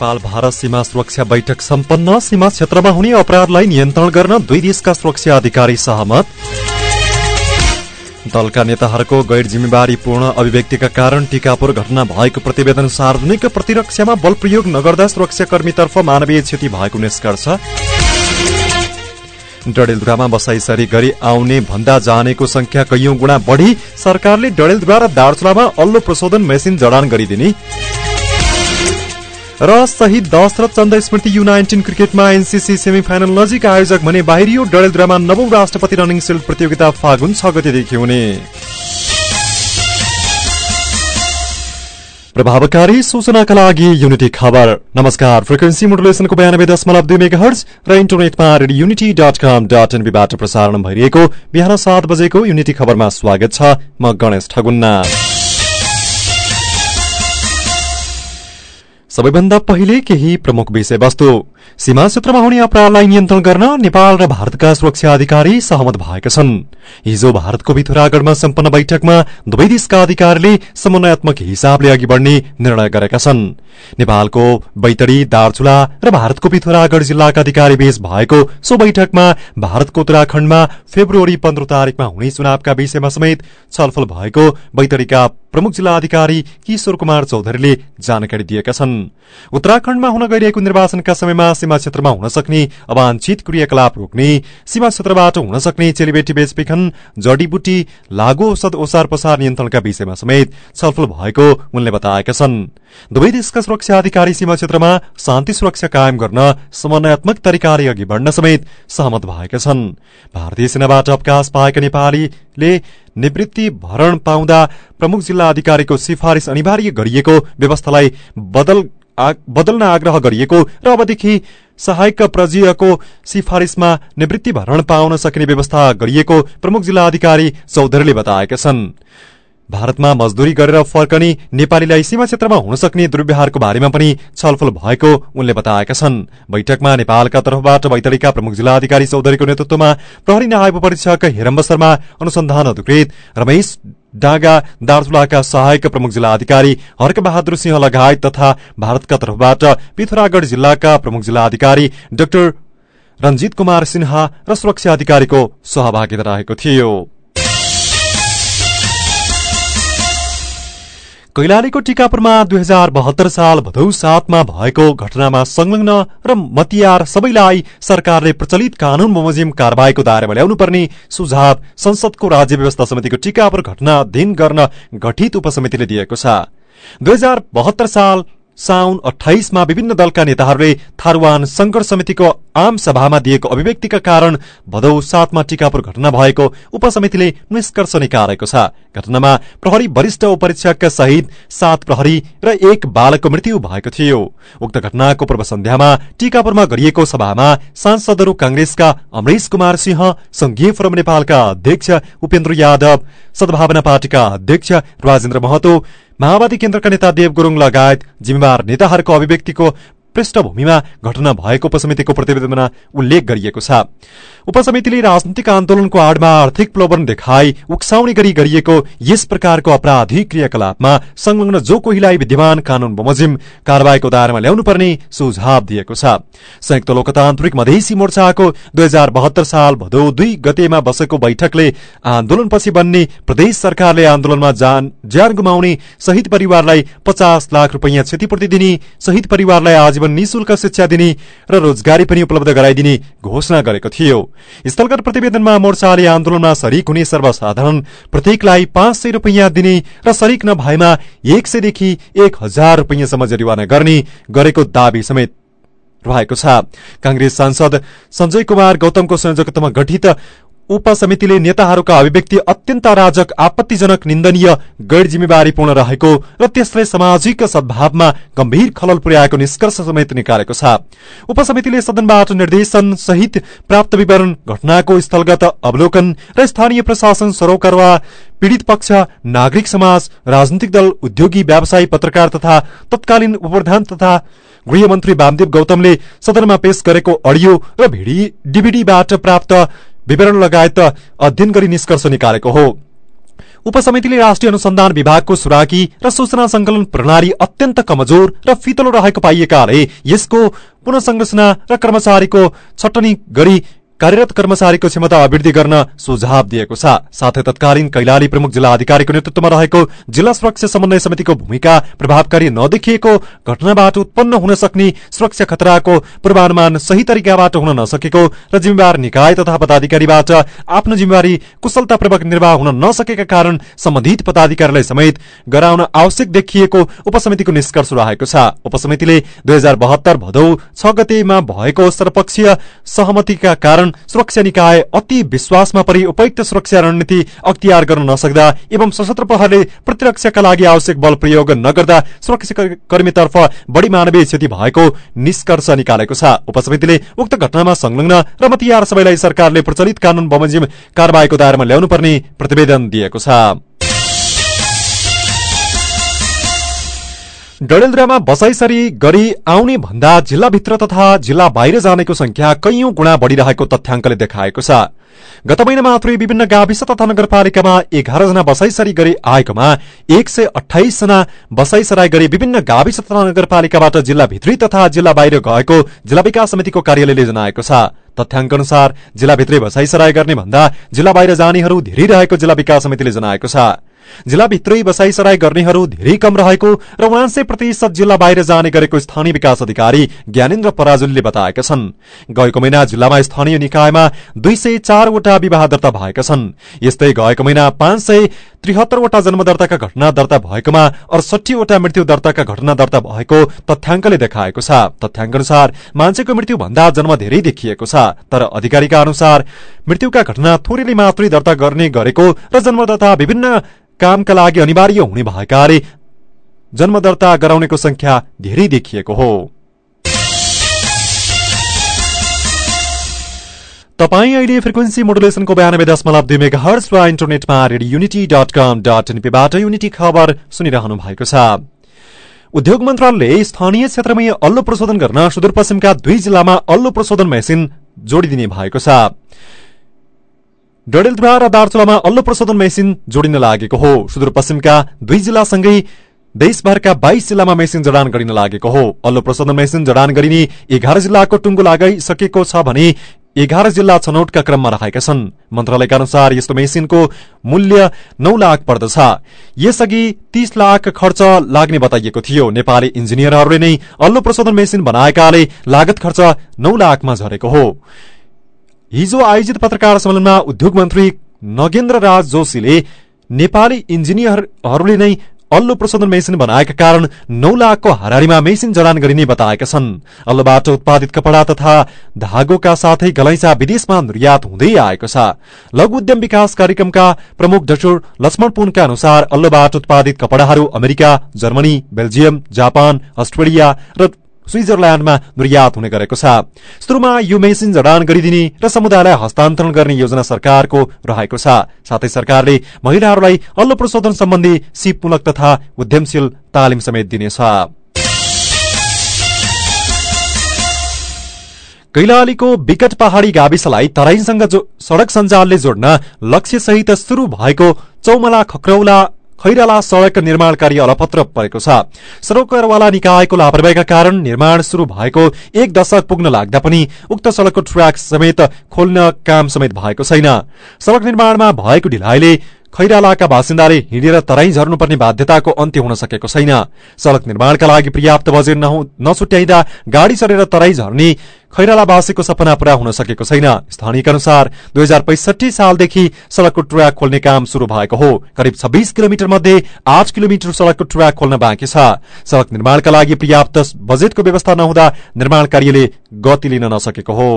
नेपाल भारत सीमा सुरक्षा बैठक सम्पन्न। सीमा क्षेत्रमा हुने अपराधलाई नियन्त्रण गर्न दुई देशका सुरक्षा अधिकारी सहमत। दलका नेताहरूको गैर जिम्मेवारीपूर्ण अभिव्यक्तिका कारण टिकापुर घटना भएको प्रतिवेदन सार्वजनिक प्रतिरक्षामा बल प्रयोग नगर्दा सुरक्षाकर्मीतर्फ मानवीय क्षति भएको निष्कर्ष। डडेलधुरामा बसाइसरी गरी आउने भन्दा जानेको संख्या कैयौं गुणा बढ़ी। सरकारले डडेलधुरा र दार्चुलामा अल्लो प्रशोधन मेसिन जडान गरिदिने। र शहीद दशरथ चन्द स्मृति यु नाइन्टिन क्रिकेटमा एनसिसी सेमी फाइनल नजिक आयोजक भने बाहिरियो डडेलधुरामा नवौं राष्ट्रपति रनिङ सिल्ड प्रतियोगिता फागुन छ गतेदेखि हुने। प्रभावकारी सूचनाका लागि युनिटी खबर। नमस्कार फ्रिक्वेन्सी मोडुलेसनको बयानब्बे दशमलव दुई मेगा हर्ज र इन्टरनेटमा radio unity dot com dot एनबीबाट प्रसारण भइरहेको बिहान सात बजेको युनिटी खबरमा स्वागत छ। म गणेश ठगुन्ना। सबैभन्दा पहिले केही प्रमुख विषयवस्तु। सीमा क्षेत्रमा हुने अपराधलाई नियन्त्रण गर्न नेपाल र भारतका सुरक्षा अधिकारी सहमत भएका छन्। हिजो भारतको पिथोरागढ़मा सम्पन्न बैठकमा दुवै देशका अधिकारीले समन्वयात्मक हिसाबले अघि बढ़ने निर्णय गरेका छन्। नेपालको बैतडी दार्चुला र भारतको पिथोरागढ़ जिल्लाका अधिकारी बीच भएको सो बैठकमा भारतको उत्तराखण्डमा फेब्रुअरी पन्ध्र तारीकमा हुने चुनावका विषयमा समेत छलफल भएको बैतडीका प्रमुख जिल्ला अधिकारी किशोर कुमार चौधरीले जानकारी दिएका छन्। उत्तराखण्डमा हुन गइरहेको निर्वाचनका समयमा सीमा क्षेत्रमा हुन सक्ने अवांछित क्रियाकलाप रोक्ने सीमा क्षेत्रबाट हुन सक्ने चेलीबेटी बेचबिखन जडीबुटी लागू औषध ओसार पसार नियन्त्रणका विषयमा समेत छलफल भएको उनले बताएका छन्। दुवै देशका सुरक्षा अधिकारी सीमा क्षेत्रमा शान्ति सुरक्षा कायम गर्न समन्वयात्मक तरिकाले अघि बढ़न समेत सहमत भएका छन्। भारतीय सेनाबाट अवकाश पाएका नेपालीले निवृत्ति भरण पाउँदा प्रमुख जिल्ला अधिकारीको सिफारिश अनिवार्य गरिएको व्यवस्थालाई बदल बदल्न आग्रह गरिएको र अबदेखि सहायक प्रजीयको सिफारिशमा निवृत्ति भरण पाउन सक्ने व्यवस्था गरिएको प्रमुख जिल्ला अधिकारी चौधरीले बताएका छन्। भारतमा मजदूरी गरेर फर्कने नेपालीलाई सीमा क्षेत्रमा हुन सक्ने दुर्व्यवहारको बारेमा पनि छलफल भएको उनले बताएका छन्। बैठकमा नेपालका तर्फबाट बैतडीका प्रमुख जिल्ला अधिकारी चौधरीको नेतृत्वमा प्रहरी न्याय परीक्षक हेरम्ब शर्मा अनुसन्धान अधिकृत रमेश डाँगा दार्चुलाका सहायक प्रमुख जिल्ला अधिकारी हर्कबहादुर सिंह लगायत तथा भारतका तर्फबाट पिथोरागढ़ जिल्लाका प्रमुख जिल्ला अधिकारी डाक्टर रञ्जित कुमार सिन्हा र सुरक्षा अधिकारीको सहभागिता रहेको थियो। कैलालीको टिकापुरमा दुई हजार बहत्तर साल भदौ सातमा भएको घटनामा संलग्न र मतियार सबैलाई सरकारले प्रचलित कानून बमोजिम कार्यवाहीको दायरामा ल्याउनु पर्ने सुझाव संसदको राज्य व्यवस्था समितिको टिकापुर घटना अध्ययन गर्न गठित उपसमितिले दिएको छ। दुई हजार बहत्तर साल साउन अठाइसमा विभिन्न दलका नेताहरूले थारूवान संघर्ष समितिको आम सभामा दिएको अभिव्यक्तिका कारण भदौ सातमा टिकापुर घटना भएको उपसमितिले निष्कर्ष निकालेको छ। घटनामा प्रहरी वरिष्ठ उपरीक्षक सहित सात प्रहरी र एक बालकको मृत्यु भएको थियो। उक्त घटनाको पूर्व सन्ध्यामा टिकापुरमा गरिएको सभामा सांसदहरू कांग्रेसका अमरेश कुमार सिंह संघीय फोरम नेपालका अध्यक्ष उपेन्द्र यादव सद्भावना पार्टीका अध्यक्ष राजेन्द्र महतो माओवादी केन्द्रका नेता देव गुरूङ लगायत जिम्मेवार नेताहरूको अभिव्यक्तिको पृष्ठभूमिमा घटना भएको उपसमितिको प्रतिवेदनमा उल्लेख गरिएको छ। उपसमितिले राजनीतिक आन्दोलनको आडमा आर्थिक प्रलोभन देखाई उक्साउने गरी गरिएको यस प्रकारको अपराधिक क्रियाकलापमा संलग्न जो कोहीलाई विद्यमान कानून बमोजिम कार्यवाहीको दायरामा ल्याउनु पर्ने सुझाव दिएको छ। संयुक्त लोकतान्त्रिक मधेसी मोर्चाको दुई हजार बहत्तर साल भदौ दुई गतेमा बसेको बैठकले आन्दोलनपछि बन्ने प्रदेश सरकारले आन्दोलनमा ज्यान गुमाउने शहीद परिवारलाई पचास लाख रूपियाँ क्षतिपूर्ति दिने शहीद परिवारलाई आजीवन निशुल्क शिक्षा दिने र रोजगारी पनि उपलब्ध गराइदिने घोषणा गरेको थियो। स्थलगत प्रतिवेदनमा मोर्चाले आन्दोलनमा शरीक हुने सर्वसाधारण प्रत्येकलाई पाँच सय रूपियाँ दिने र शरीक नभएमा एक सयदेखि एक हजार रूपियाँसम्म जरिवाना गर्ने गरेको दावी समेत कांग्रेस सांसद संजय कुमार गौतमको संयोजकत्वमा गठित उपसमितिले नेताहरूका अभिव्यक्ति अत्यन्त अराजक आपत्तिजनक निन्दनीय गैर जिम्मेवारीपूर्ण रहेको र त्यसले सामाजिक सद्भावमा गम्भीर खलल पुर्याएको निष्कर्ष समेत निकालेको छ। उपसमितिले सदनबाट निर्देशन सहित प्राप्त विवरण घटनाको स्थलगत अवलोकन र स्थानीय प्रशासन सरोकारवा पीड़ित पक्ष नागरिक समाज राजनीतिक दल उद्योगी व्यवसायी पत्रकार तथा तत्कालीन उपप्रधान तथा गृहमन्त्री वामदेव गौतमले सदनमा पेश गरेको अडियो र डिभिडीबाट प्राप्त विवरण लगायत अध्ययन गरी निष्कर्ष निकालेको हो। उपसमितिले राष्ट्रिय अनुसन्धान विभागको सुराकी र सूचना संकलन प्रणाली अत्यन्त कमजोर र फितलो रहेको पाइएकाले यसको पुनः र कर्मचारीको छटनी गरी कार्यरत कर्मचारीको क्षमता अभिवृद्धि गर्न सुझाव दिएको छ। साथै तत्कालीन कैलाली प्रमुख जिल्ला अधिकारीको नेतृत्वमा रहेको जिल्ला सुरक्षा समन्वय समितिको भूमिका प्रभावकारी नदेखिएको घटनाबाट उत्पन्न हुन सक्ने सुरक्षा खतराको पूर्वानुमान सही तरिकाबाट हुन नसकेको र जिम्मेवार निकाय तथा पदाधिकारीबाट आफ्नो जिम्मेवारी कुशलतापूर्वक निर्वाह हुन नसकेका कारण सम्बन्धित पदाधिकारीलाई समेत गराउन आवश्यक देखिएको उपसमितिको निष्कर्ष रहेको छ। उपसमितिले दुई भदौ छ गतेमा भएको सर्वपक्षीय सहमतिका कारण सुरक्षा निकाय अति विश्वासमा परि उपयुक्त सुरक्षा रणनीति अख्तियार गर्न नसक्दा एवं सशस्त्र प्रहरले प्रतिरक्षाका लागि आवश्यक बल प्रयोग नगर्दा सुरक्षा कर्मीतर्फ बढ़ी मानवीय क्षति भएको निष्कर्ष निकालेको छ। उपसमितिले उक्त घटनामा संलग्न र मतियार सबैलाई सरकारले प्रचलित कानून बमोजिम कार्यवाहीको दायरामा ल्याउनुपर्ने प्रतिवेदन दिएको छ। डडेलधुरामा बसाइसरी गरी आउने भन्दा जिल्लाभित्र तथा जिल्ला बाहिर जानेको संख्या कैयौं गुणा बढ़िरहेको तथ्याङ्कले देखाएको छ। गत महिना मात्रै विभिन्न गाविस तथा नगरपालिकामा एघारजना बसाइसरी गरी आएकोमा एक सय अठाइस जना बसाइसराई गरी विभिन्न गाविस तथा नगरपालिकाबाट जिल्लाभित्री तथा जिल्ला बाहिर गएको जिल्ला विकास समितिको कार्यालयले जनाएको छ। तथ्याङ्क अनुसार जिल्लाभित्रै बसाइसराई गर्ने भन्दा जिल्ला बाहिर जानेहरू धेरै रहेको जिल्ला विकास समितिले जनाएको छ। जिल्लाभित्रै बसाइसराई गर्नेहरू धेरै कम रहेको र उनासे प्रतिशत जिल्ला बाहिर जाने गरेको स्थानीय विकास अधिकारी ज्ञानेन्द्र पराजुलीले बताएका छन्। गएको महिना जिल्लामा स्थानीय निकायमा दुई सय चारवटा विवाह दर्ता भएका छन्। यस्तै गएको महिना पाँच सय त्रिहत्तरवटा जन्म दर्ताका घटना दर्ता भएकोमा अडसठीवटा मृत्यु दर्ताका घटना दर्ता भएको तथ्याङ्कले देखाएको छ। तथ्याङ्क अनुसार मान्छेको मृत्यु भन्दा जन्म धेरै देखिएको छ तर अधिकारीका अनुसार मृत्युका घटना थोरैले मात्रै दर्ता गर्ने गरेको र जन्मदर्ता विभिन्न कामका लागि अनिवार्य हुने भएकाले जन्म दर्ता गराउनेको संख्या धेरै देखिएको हो। तपाईँ अहिले फ्रिक्वेन्सी मोडुलेसनको बयानब्बे दशमलव दुई मेगा हर्स वा इन्टरनेटमा radio unity dot com dot एनपीबाट unity खबर सुनिरहनु भएको छ। उद्योग मन्त्रालयले स्थानीय क्षेत्रमै अल्लो प्रशोधन गर्न सुदूरपश्चिमका दुई जिल्लामा अल्लो प्रशोधन मेसिन जोडिदिने भएको छ। डडेलधुरा र दार्चुलामा अल्लो प्रशोधन मेसिन जोडिन लागेको हो। सुदूरपश्चिमका दुई जिल्लासँगै देशभरका बाइस जिल्लामा मेसिन जडान गरिन लागेको हो। अल्लो प्रशोधन मेसिन जडान गरिने एघार जिल्लाको टुङ्गो लगाइसकेको छ भने एघार जिल्ला छनौटका क्रममा रहेका छन्। मन्त्रालयका अनुसार यस्तो मेसिनको मूल्य नौ लाख पर्दछ। यसअघि तीस लाख खर्च लाग्ने बताइएको थियो। नेपाली इन्जिनियरहरूले नै अल्लो प्रशोधन मेसिन बनाएकाले लागत खर्च नौ लाखमा झरेको हो। हिजो आयोजित पत्रकार सम्मेलनमा उद्योग मन्त्री नगेन्द्र राज जोशीले नेपाली इन्जिनियरहरूले नै अल्लो प्रशोधन मेसिन बनाएका कारण नौ लाखको हारारीमा मेसिन जडान गरिने बताएका छन्। अल्लोबाट उत्पादित कपड़ा तथा धागोका साथै गलैँचा विदेशमा निर्यात हुँदै आएको छ। लघु उद्यम विकास कार्यक्रमका प्रमुख डाक्टर लक्ष्मण पुनका अनुसार अल्लोबाट उत्पादित कपड़ाहरू America Germany Belgium Japan Australia र स्विजरल्याण्डमा निर्यात हुने गरेको छ। सुरुमा यो मेसिन जडान गरिदिने र समुदायलाई हस्तान्तरण गर्ने योजना सरकारको रहेको छ। साथै सरकारले महिलाहरूलाई अल्लो प्रशोधन सम्बन्धी सिपमूलक तथा उद्यमशील तालिम समेत दिनेछ कैलालीको विकट पहाड़ी गाविसलाई तराईसँग सड़क सञ्जालले जोड्न लक्ष्यसहित शुरू भएको चौमला खक्रौला खैराला सड़क निर्माण कार्य अलपत्र परेको छ। सरोकारवाला निकायको लापरवाहीका कारण निर्माण शुरू भएको एक दशक पुग्न लाग्दा पनि उक्त सड़कको ट्र्याक समेत खोल्न काम समेत भएको छैन। सड़क निर्माणमा भएको ढिलाइले खैरालाका बासिन्दाले हिँडेर तराई झर्नुपर्ने बाध्यताको अन्त्य हुन सकेको छैन। सड़क निर्माणका लागि पर्याप्त बजेट नछुट्याइँदा गाड़ी चढेर तराई झर्ने खैरालावासीको सपना पूरा हुन सकेको छैन। स्थानीय अनुसार दुई हजार पैसठी सालदेखि सड़कको ट्र्याक खोल्ने काम शुरू भएको हो। करिब छब्बीस किलोमिटर मध्ये आठ किलोमिटर सड़कको ट्र्याक खोल्न बाँकी छ। सड़क निर्माणका लागि पर्याप्त बजेटको व्यवस्था नहुँदा निर्माण कार्यले गति लिन नसकेको हो।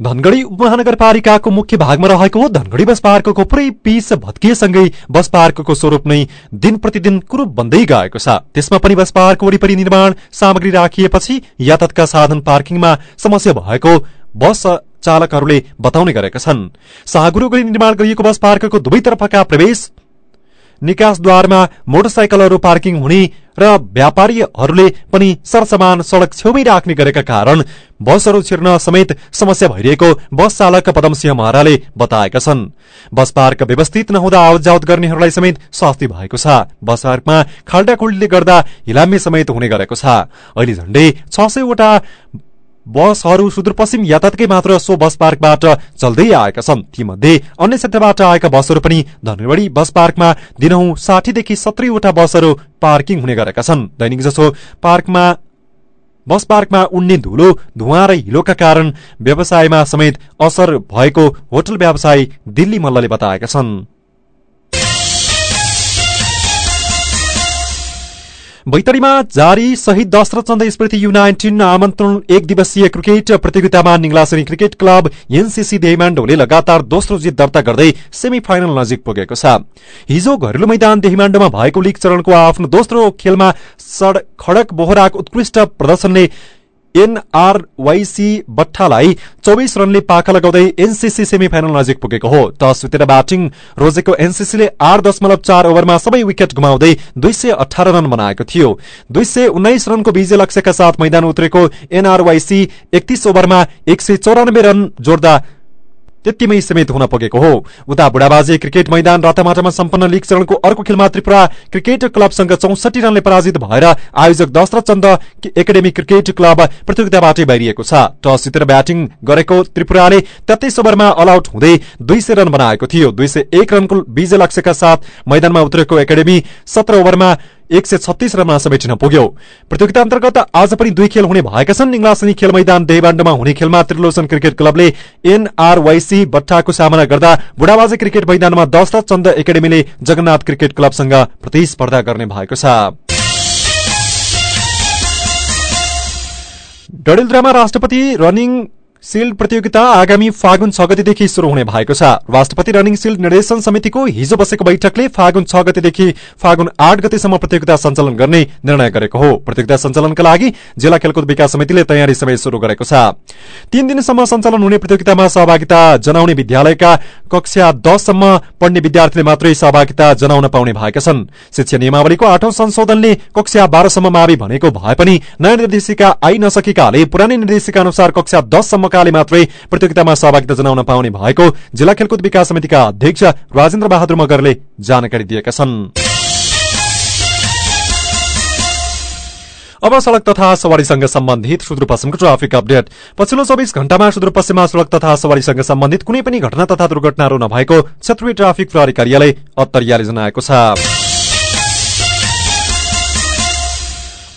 धनगढ़ी उपमहानगरपालिकाको मुख्य भागमा रहेको धनगढ़ी बस पार्कको पुरै पिस भत्किएसँगै बस पार्कको स्वरूप नै दिन प्रतिदिन कुरूप बन्दै गएको छ। त्यसमा पनि बस पार्क वरिपरि निर्माण सामग्री राखिएपछि यातायातका साधन पार्किङमा समस्या भएको बस चालकहरूले बताउने गरेका छन्। शाहगुरू निर्माण गरिएको बस पार्कको दुवैतर्फका प्रवेश निकासद्वारमा मोटरसाइकलहरू पार्किङ हुने र व्यापारीहरूले पनि सरसमान सड़क छेउमै राख्ने गरेका कारण बसहरू छिर्न समेत समस्या भइरहेको बस चालक पदमसिंह महराले बताएका छन्। बस पार्क व्यवस्थित नहुँदा आवत जावत गर्नेहरूलाई समेत शास्ति भएको छ। बस पार्कमा खाल्डाखुल्डीले गर्दा हिलाम्य समेत हुने गरेको छ। अहिले झण्डै छ सयवटा बसहरू सुदूरपश्चिम यातायातकै मात्र सो बस पार्कबाट चल्दै आएका छन्। तीमध्ये अन्य क्षेत्रबाट आएका बसहरू पनि धनुगढ़ी बस पार्कमा दिनहु साठीदेखि सत्रीवटा बसहरू पार्किङ हुने गरेका छन्। दैनिक जसो पार्कमा बस पार्कमा उड्ने धुलो धुवा र हिलोका कारण व्यवसायमा समेत असर भएको होटल व्यवसायी दिल्ली मल्लले बताएका छन्। बैतडीमा जारी शहीद दशरथ चन्द स्मृति यु नाइन्टिन आमन्त्रण एक दिवसीय क्रिकेट प्रतियोगितामा निङ्लासनी क्रिकेट क्लब एनसीसी देहिमाण्डोले लगातार दोस्रो जित दर्ता गर्दै सेमी फाइनल नजिक पुगेको छ। हिजो घरेलु मैदान देहिमाण्डोमा भएको लीग चरणको आफ्नो दोस्रो खेलमा खडक बोहराको उत्कृष्ट प्रदर्शनले एनआरवाईसी बट्टालाई चौबिस रनले पाखा लगाउँदै एनसीसी सेमी फाइनल नजिक पुगेको हो। टस जितेर ब्याटिङ रोजेको एनसीसीले आठ दशमलव चार ओभरमा सबै विकेट गुमाउँदै दुई सय अठार रन बनाएको थियो। दुई सय उन्नाइस रनको विजय लक्ष्यका साथ मैदान उत्रेको एनआरवाईसी एकतीस ओभरमा एक सय चौरानब्बे रन जोड्दा त्यतिमै समेत हुन पुगेको हो। उता बुढाबाजे क्रिकेट मैदान रातामाटामा सम्पन्न लीग चरणको अर्को खेलमा त्रिपुरा क्रिकेट क्लबसँग चौसठी रनले पराजित भएर आयोजक Dashrath Chand academy cricket club प्रतियोगिताबाटै बाहिरिएको छ। टस जितेर ब्याटिङ गरेको त्रिपुराले तेत्तीस ओभरमा अलआउट हुँदै दुई सय रन बनाएको थियो। दुई सय एक रनको विजय लक्ष्यका साथ मैदानमा उत्रेको एकाडेमी सत्र ओभरमा एक सय छत्तीस रनमा समेटिन पुग्यो। प्रतियोगिता अन्तर्गत आज पनि दुई खेल हुने भएका छन्। निङ्लासनी खेल मैदान देवाण्डमा हुने खेलमा त्रिलोचन क्रिकेट क्लबले एनआरवाईसी बट्टाको सामना गर्दा बुढाबाजे क्रिकेट मैदानमा दशरथ चन्द एकाडेमीले जगन्नाथ क्रिकेट क्लबसँग प्रतिस्पर्धा गर्ने भएको छ। डडेलधुरामा राष्ट्रपति रनिङ सिल्ड प्रतियोगिता आगामी फागुन छ गतिदेखि शुरू हुने भएको छ। राष्ट्रपति रनिङ सिल्ड निर्देशन समितिको हिजो बसेको बैठकले फागुन छ गतिदेखि फागुन आठ गतिसम्म प्रतियोगिता सञ्चालन गर्ने निर्णय गरेको हो। प्रतियोगिता सञ्चालनका लागि जिल्ला खेलकुद विकास समितिले तयारी समय शुरू गरेको छ। तीन दिनसम्म सञ्चालन हुने प्रतियोगितामा सहभागिता जनाउने विद्यालयका कक्षा दससम्म पढ्ने विद्यार्थीले मात्रै सहभागिता जनाउन पाउने भएका छन्। शिक्षा नियमावलीको आठौं संशोधनले कक्षा बाह्रसम्म मावि भनेको भए पनि नयाँ निर्देशिका आई नसकेकाले पुरानै निर्देशिका अनुसार कक्षा दससम्म मौकाले मात्रै प्रतियोगितामा सहभागिता जनाउन पाउने भएको जिल्ला खेलकुद विकास समितिका अध्यक्ष राजेन्द्र बहादुर मगरले जानकारी दिएका छन्। अब सड़क तथा सवारीसँग सम्बन्धित सुदूरपश्चिमको ट्राफिक अपडेट। पछिल्लो चौबिस घण्टामा सुदूरपश्चिममा सड़क तथा सवारीसँग सम्बन्धित कुनै पनि घटना तथा दुर्घटनाहरू नभएको क्षेत्रीय ट्राफिक प्रहरी कार्यालय अत्तरियाले जनाएको छ।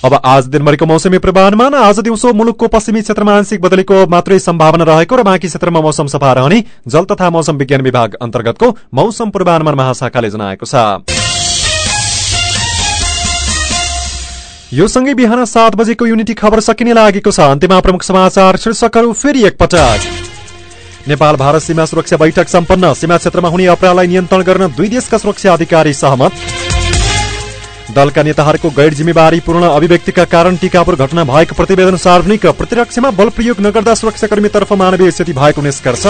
अब आज दिनभरिको मौसमी पूर्वानुमान। आज दिउँसो मुलुकको पश्चिमी क्षेत्रमा आंशिक बदलीको मात्रै सम्भावना रहेको र बाँकी क्षेत्रमा मौसम सफा रहने जल तथा मौसम विज्ञान विभाग अन्तर्गतको मौसम पूर्वानुमान महाशाखाले जनाएको छ। यो सँगै बिहान सात बजेको युनिटी खबर सकिने लागेको छ। अन्त्यमा प्रमुख समाचार शीर्षकहरू फेरि एकपटक। नेपाल भारत सीमा सुरक्षा बैठक सम्पन्न। सीमा क्षेत्रमा हुने अपराधलाई नियन्त्रण गर्न दुई देशका सुरक्षा अधिकारी सहमत। दलका नेताहरूको गैर जिम्मेवारीपूर्ण अभिव्यक्तिका कारण टिकापुर घटना भएको प्रतिवेदन सार्वजनिक प्रतिरक्षमा बल प्रयोग नगर्दा सुरक्षाकर्मीतर्फ मानवीय स्थिति भएको निष्कर्ष।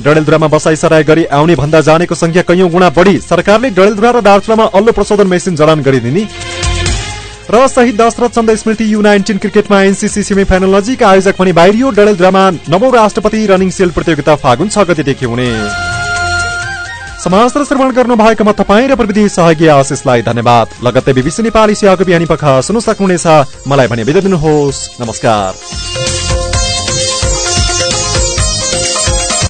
डडेलधुरामा बसाई सराई गरी आउने भन्दा जानेको संख्या कैयौं गुणा बढी। सरकारले डडेलधुरा र दार्चुलामा अल्लो प्रशोधन मेसिन जडान गरिदिने। र शहीद दशरथ चन्द स्मृति यु नाइन्टिन क्रिकेटमा एनसिसी सेमी फाइनल नजिक आयोजक पनि बाहिरियो। डडेलधुरामा नवौं राष्ट्रपति रनिङ सेल प्रतियोगिता फागुन छ गतिदेखि हुने। समाज श्रवण गर्नु भएकोमा तपाईँ र प्रविधि सहयोगी आशिषलाई धन्यवाद। लगत्तै बिबिसी नेपाली सेवाको बिहानी पख सुन्न सक्नुहुनेछ। मलाई भने बिदा दिनुहोस्। नमस्कार।